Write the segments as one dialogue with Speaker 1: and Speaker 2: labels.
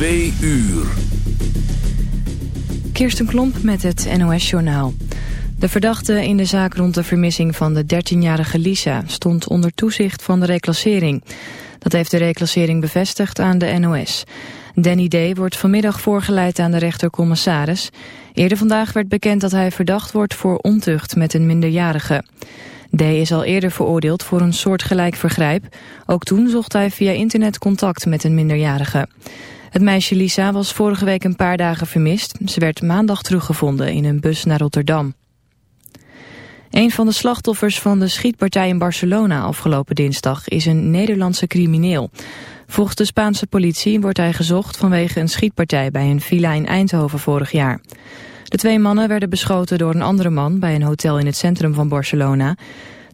Speaker 1: Twee uur.
Speaker 2: Kirsten Klomp met het NOS-journaal. De verdachte in de zaak rond de vermissing van de 13-jarige Lisa... stond onder toezicht van de reclassering. Dat heeft de reclassering bevestigd aan de NOS. Danny D. wordt vanmiddag voorgeleid aan de rechtercommissaris. Eerder vandaag werd bekend dat hij verdacht wordt voor ontucht met een minderjarige. D. is al eerder veroordeeld voor een soortgelijk vergrijp. Ook toen zocht hij via internet contact met een minderjarige. Het meisje Lisa was vorige week een paar dagen vermist. Ze werd maandag teruggevonden in een bus naar Rotterdam. Een van de slachtoffers van de schietpartij in Barcelona afgelopen dinsdag is een Nederlandse crimineel. Volgens de Spaanse politie wordt hij gezocht vanwege een schietpartij bij een villa in Eindhoven vorig jaar. De twee mannen werden beschoten door een andere man bij een hotel in het centrum van Barcelona.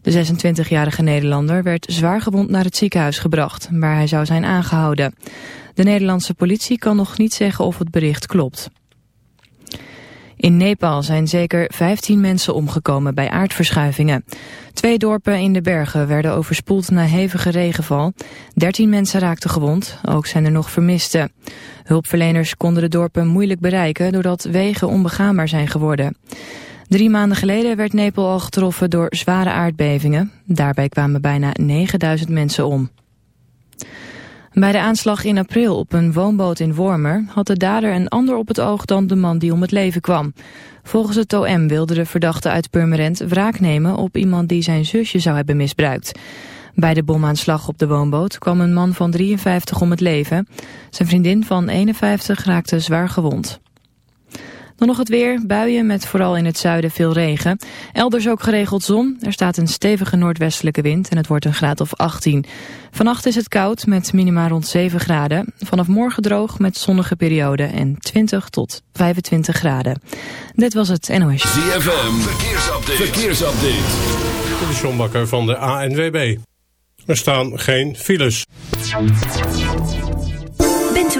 Speaker 2: De 26-jarige Nederlander werd zwaar gewond naar het ziekenhuis gebracht, waar hij zou zijn aangehouden. De Nederlandse politie kan nog niet zeggen of het bericht klopt. In Nepal zijn zeker 15 mensen omgekomen bij aardverschuivingen. Twee dorpen in de bergen werden overspoeld na hevige regenval. 13 mensen raakten gewond, ook zijn er nog vermisten. Hulpverleners konden de dorpen moeilijk bereiken doordat wegen onbegaanbaar zijn geworden. Drie maanden geleden werd Nepal al getroffen door zware aardbevingen. Daarbij kwamen bijna 9000 mensen om. Bij de aanslag in april op een woonboot in Wormer had de dader een ander op het oog dan de man die om het leven kwam. Volgens het OM wilde de verdachte uit Purmerend wraak nemen op iemand die zijn zusje zou hebben misbruikt. Bij de bomaanslag op de woonboot kwam een man van 53 om het leven. Zijn vriendin van 51 raakte zwaar gewond. Dan nog het weer, buien met vooral in het zuiden veel regen. Elders ook geregeld zon. Er staat een stevige noordwestelijke wind en het wordt een graad of 18. Vannacht is het koud met minima rond 7 graden. Vanaf morgen droog met zonnige perioden en 20 tot 25 graden. Dit was het NOS.
Speaker 1: ZFM, verkeersupdate. verkeersupdate.
Speaker 3: De Sjombakker van de ANWB. Er staan geen files.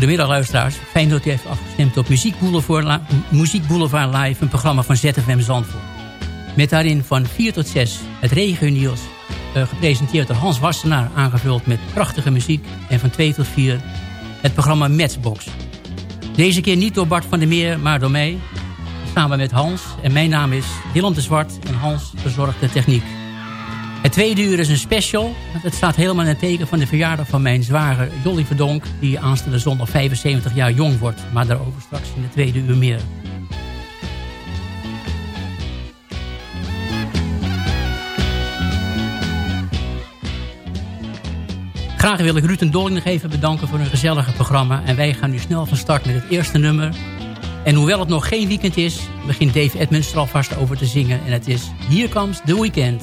Speaker 4: Goedemiddag luisteraars. Fijn dat u heeft afgestemd op Muziek Boulevard, Live, een programma van ZFM Zandvoort. Met daarin van 4 tot 6 het regionieuws, uh, gepresenteerd door Hans Wassenaar, aangevuld met prachtige muziek. En van 2 tot 4 het programma Matchbox. Deze keer niet door Bart van der Meer, maar door mij. Samen met Hans. En mijn naam is Willem de Zwart en Hans verzorgt de techniek. Het tweede uur is een special. Het staat helemaal in het teken van de verjaardag van mijn zware Jolly Verdonk... die aanstaande zondag 75 jaar jong wordt. Maar daarover straks in het tweede uur meer.
Speaker 5: Graag wil ik Ruud en Dolling nog even bedanken voor hun gezellige programma. En wij gaan nu snel van start met het eerste nummer. En hoewel het nog geen weekend is, begint Dave Edmunds er alvast over te zingen. En het is Hier Comes the Weekend.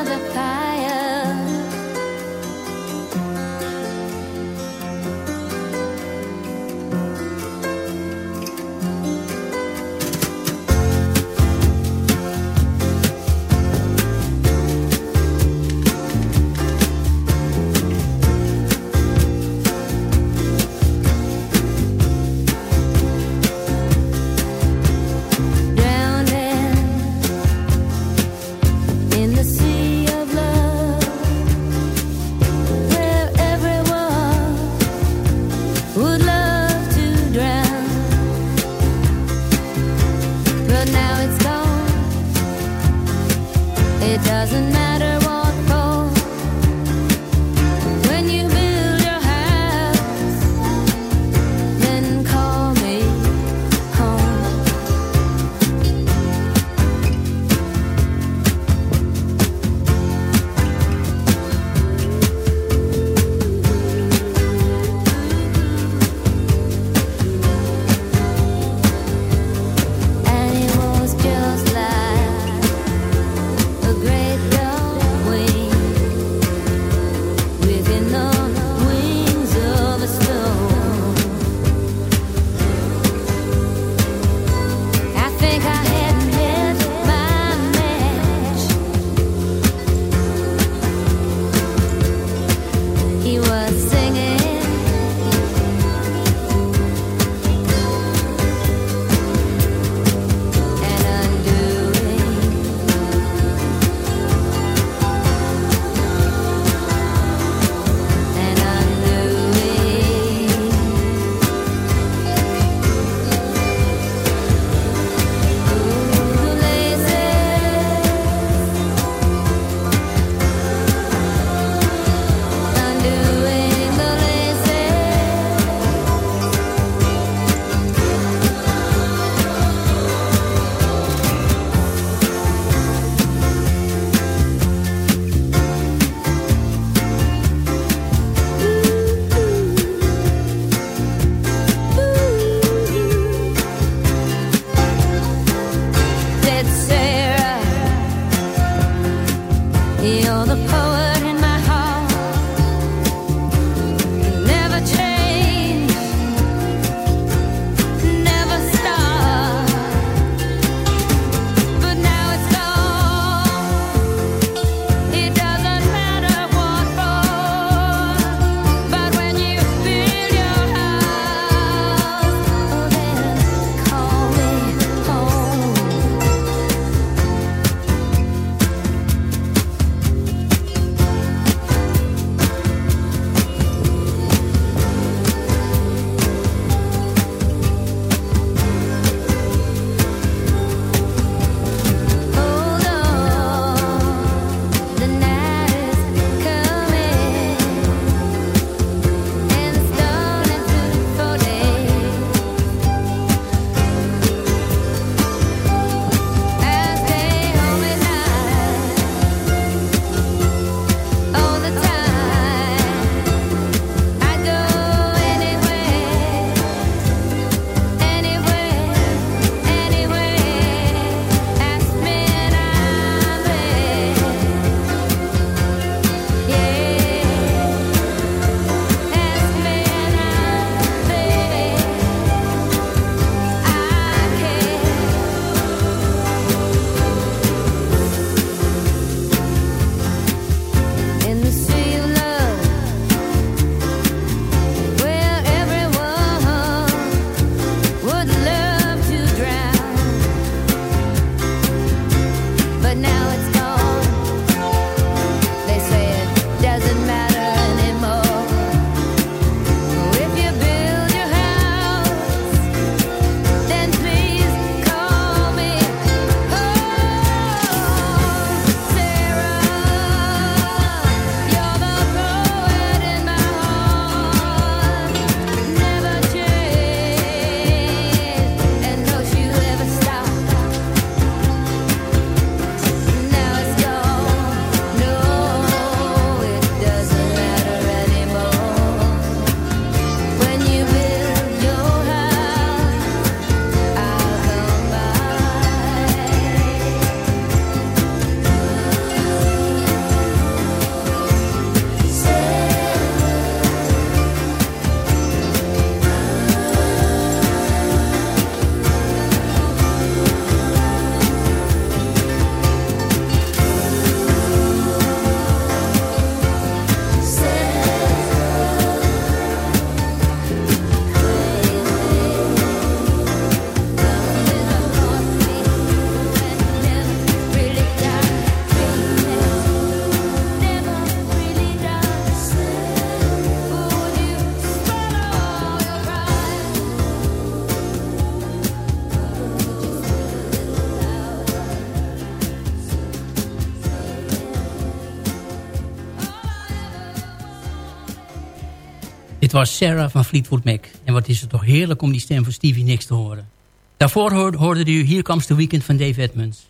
Speaker 4: Dit was Sarah van Fleetwood Mac. En wat is het toch heerlijk om die stem van Stevie Nicks te horen. Daarvoor hoorde, u Hier Comes the Weekend van Dave Edmunds.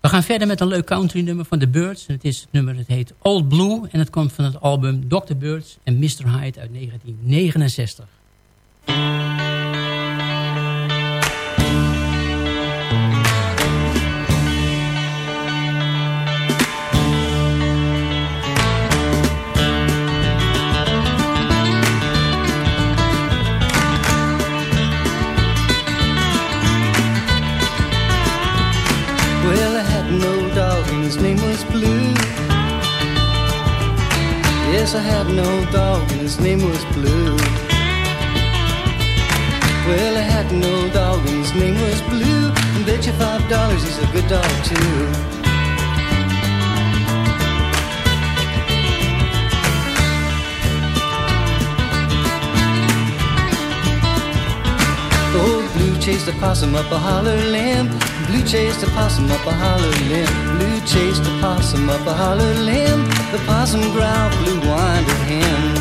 Speaker 4: We gaan verder met een leuk country nummer van The Birds. Het is het nummer, het heet Old Blue. En het komt van het album Dr. Birds en Mr. Hyde uit 1969.
Speaker 6: I had no dog, and his name was Blue. Well, I had no dog, and his name was Blue. And bet you five dollars he's a good dog, too. Chased a possum up a holler limb. Blue chased a possum up a holler limb. Blue chased a possum up a holler limb. The possum growled, Blue whined at him.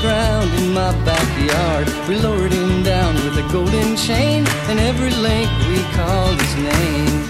Speaker 6: Ground in my backyard. We lowered him down with a golden chain, and every link we called his name.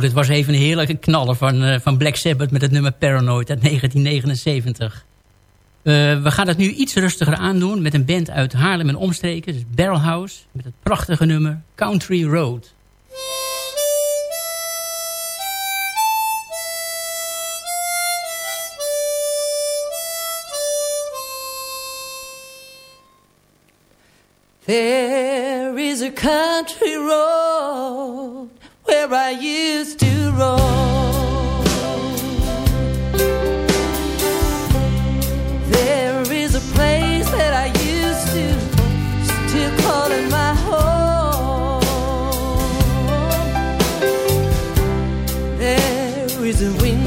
Speaker 4: Dit was even een heerlijke knaller van, uh, van Black Sabbath met het nummer Paranoid uit 1979. Uh, we gaan het nu iets rustiger aandoen met een band uit Haarlem en omstreken. Dus Barrelhouse met het prachtige nummer Country Road.
Speaker 7: There is a country road where I used to roam. There is a place that I used to still call it my home. There is a window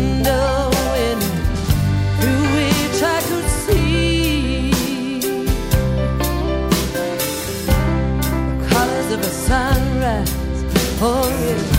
Speaker 7: for
Speaker 8: it.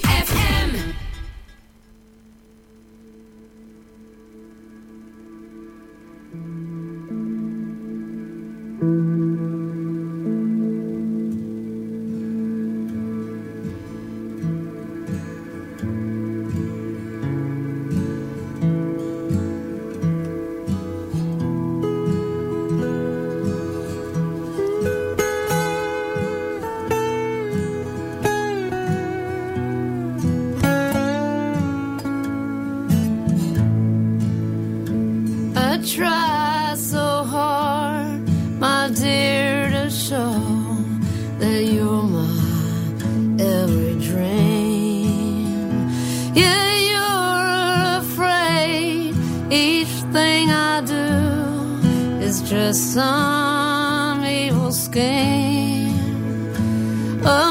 Speaker 9: just some evil scheme.
Speaker 8: Oh, A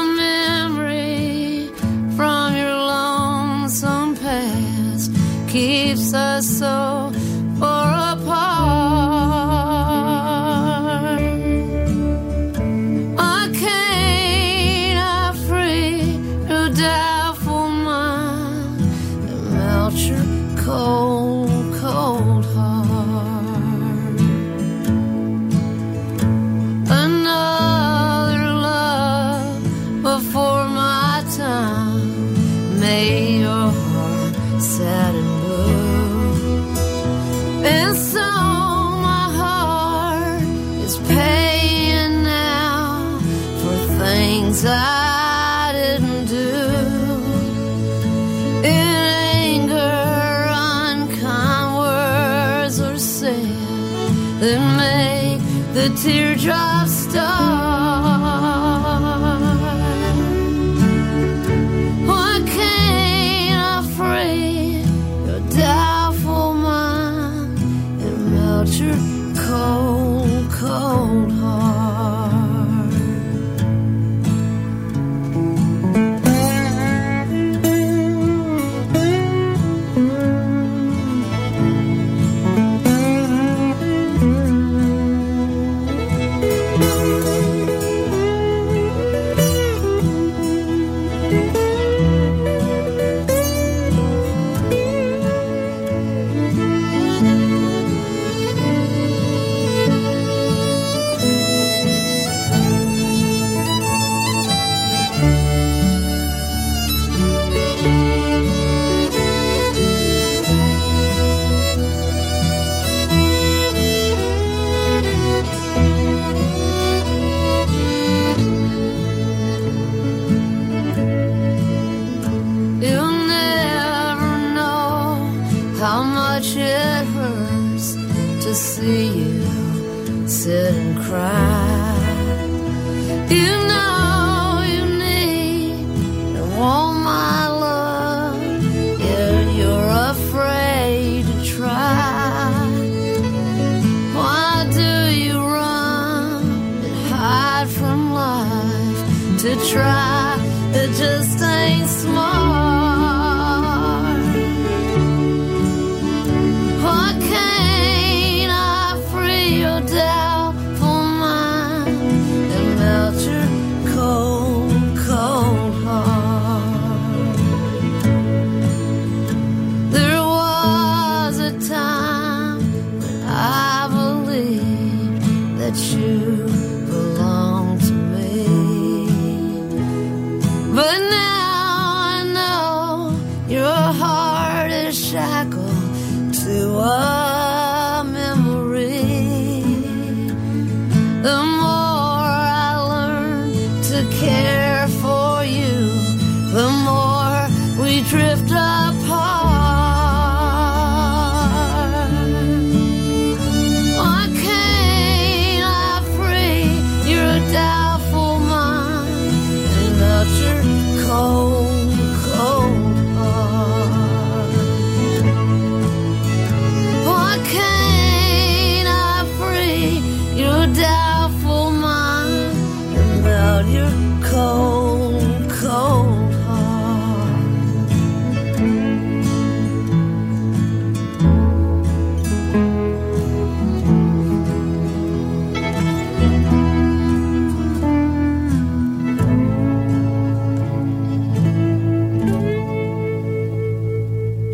Speaker 4: Oh.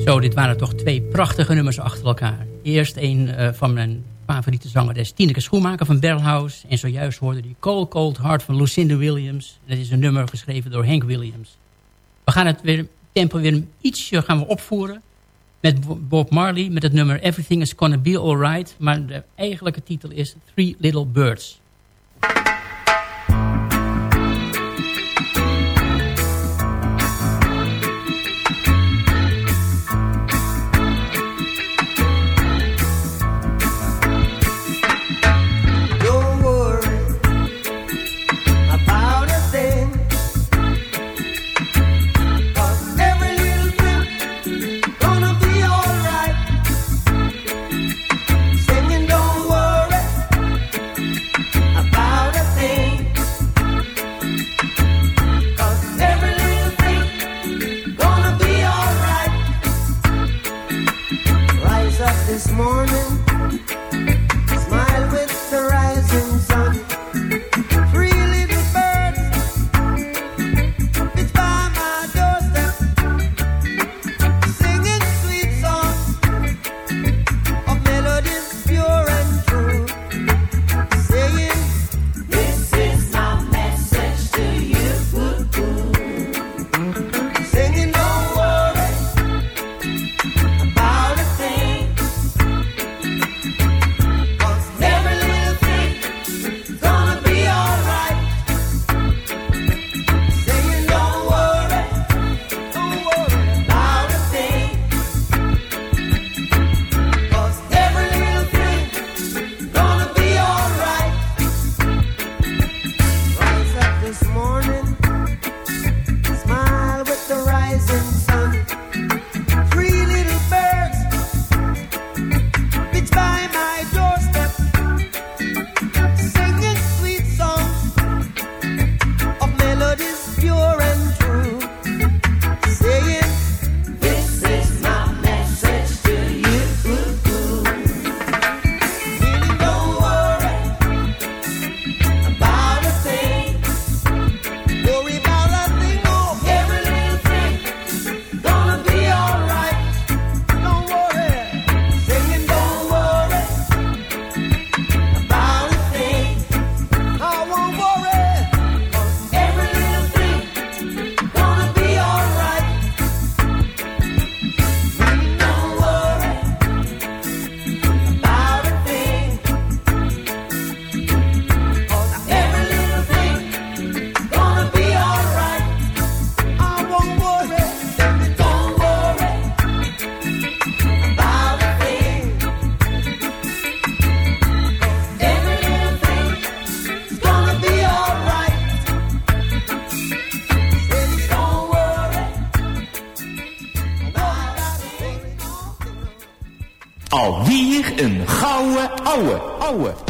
Speaker 4: Dit waren toch twee prachtige nummers achter elkaar. Eerst een eh, van mijn favoriete zangeres Tineke Schoenmaker van Berlhouse. En zojuist hoorde die Cold Cold Heart van Lucinda Williams. En dat is een nummer geschreven door Hank Williams. We gaan het weer, tempo weer ietsje gaan we opvoeren. Met Bob Marley met het nummer Everything is Gonna Be Alright. Maar de eigenlijke titel is Three Little Birds.
Speaker 10: Een gouden ouwe, ouwe.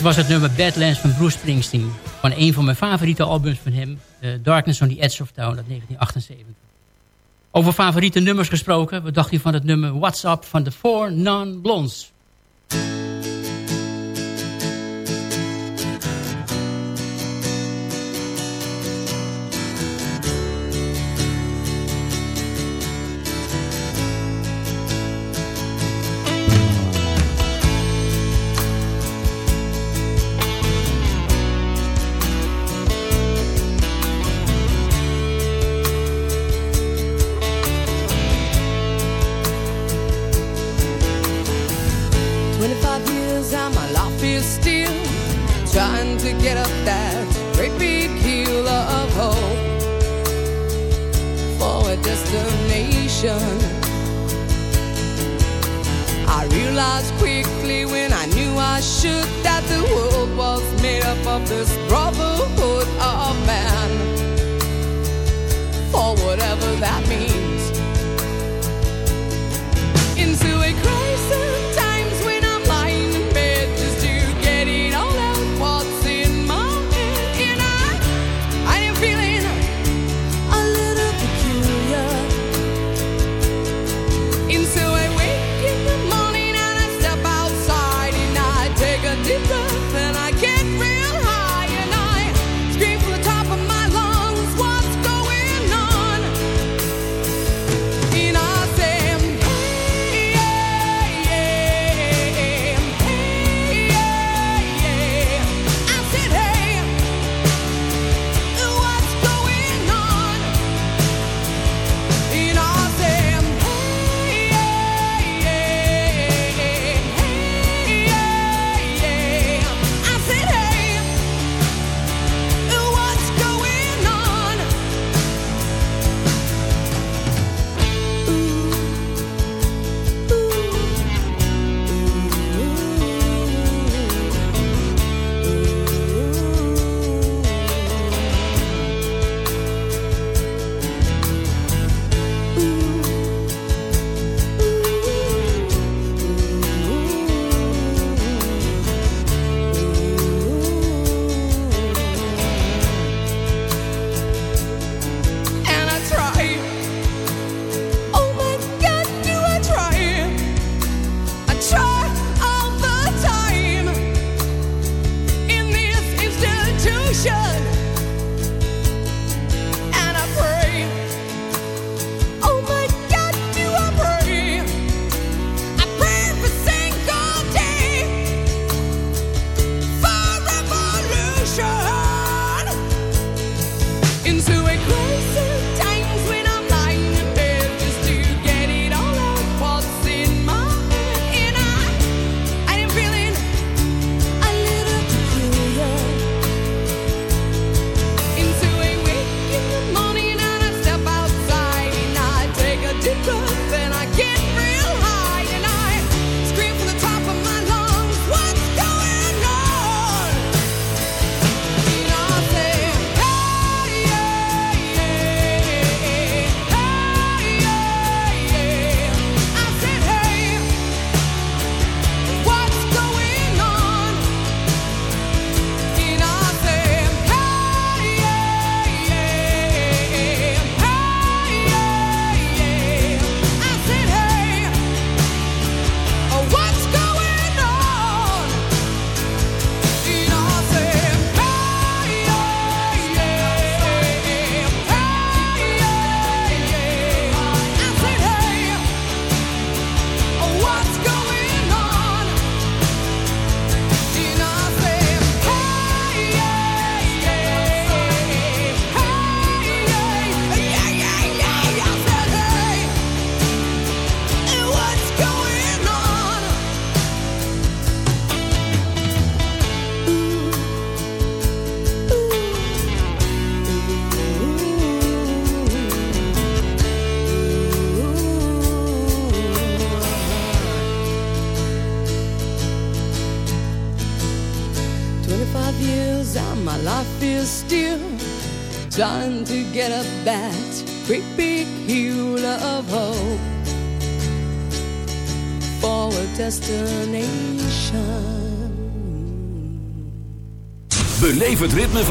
Speaker 4: Dit was het nummer Badlands van Bruce Springsteen. Van een van mijn favoriete albums van hem. Uh, Darkness on the Edge of Town uit 1978. Over favoriete nummers gesproken. Wat dacht u van het nummer What's Up van de Four Non-Blondes?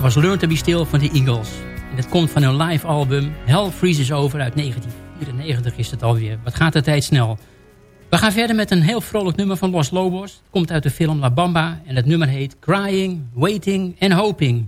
Speaker 4: Het was Learn to Be Still van de Eagles. En dat komt van hun live album Hell Freezes Over uit 1994 is het alweer. Wat gaat de tijd snel. We gaan verder met een heel vrolijk nummer van Los Lobos. Het komt uit de film La Bamba en het nummer heet Crying, Waiting and Hoping.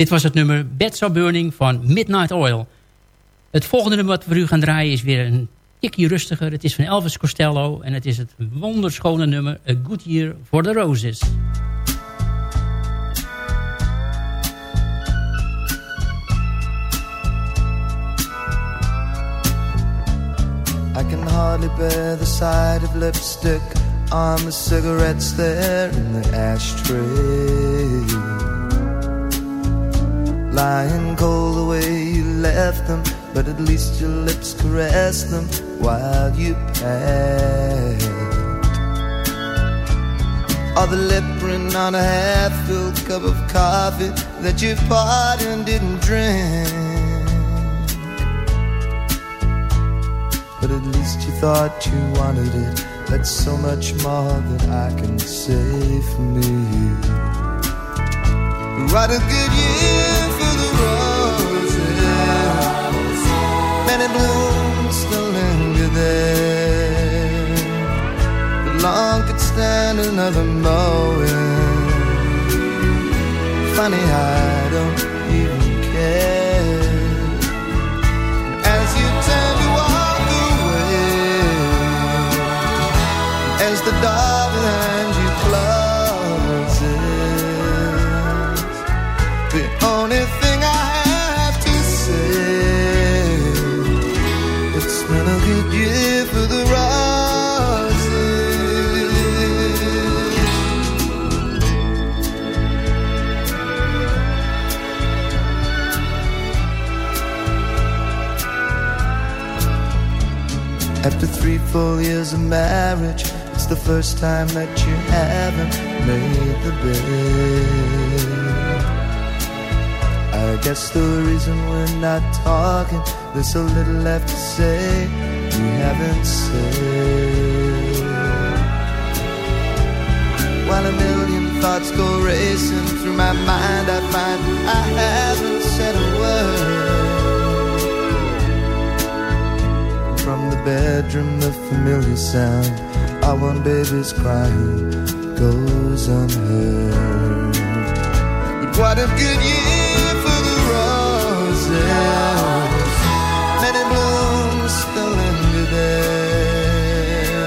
Speaker 4: Dit was het nummer Beds Are Burning van Midnight Oil. Het volgende nummer wat we voor u gaan draaien is weer een tikje rustiger. Het is van Elvis Costello en het is het wonderschone nummer A Good Year for the Roses.
Speaker 11: I can hardly bear the sight of lipstick on the cigarettes there in the ashtray. Lying cold the way you left them, but at least your lips caressed them while you passed. Or the lip print on a half-filled cup of coffee that you poured and didn't drink. But at least you thought you wanted it. That's so much more than I can say for me. What a good year there. But long could stand another mowing. Funny, I don't even care. As you turn to walk away, as the door behind you closes, the only Full years of marriage, it's the first time that you haven't made the bed. I guess the reason we're not talking, there's so little left to say we haven't said. While a million thoughts go racing through my mind, I find I haven't said a word. bedroom, the familiar sound. Our one baby's crying goes unheard. But what a good year for the roses. Many blooms still linger there.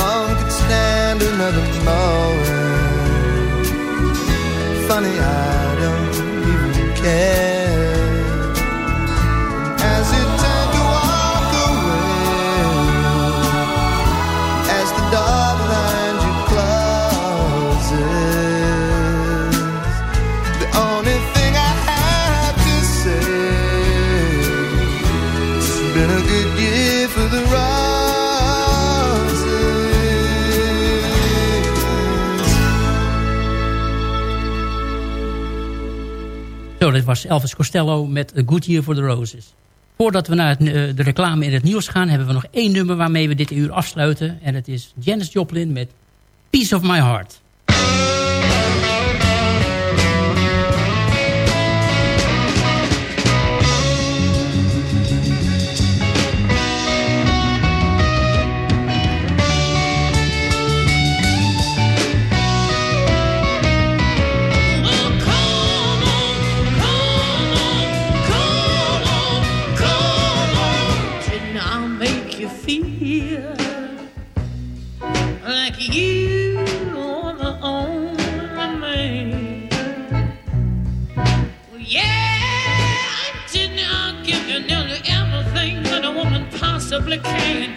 Speaker 11: Long could stand another moment. Funny, I
Speaker 12: don't even
Speaker 11: care. Dit was Elvis Costello met A Good Year for the Roses. Voordat we naar eh, de reclame in het nieuws gaan... hebben we nog één nummer waarmee we dit uur afsluiten. En dat is Janis Joplin met Piece of My Heart.
Speaker 8: Yeah, I did not give you nearly everything that a woman possibly can.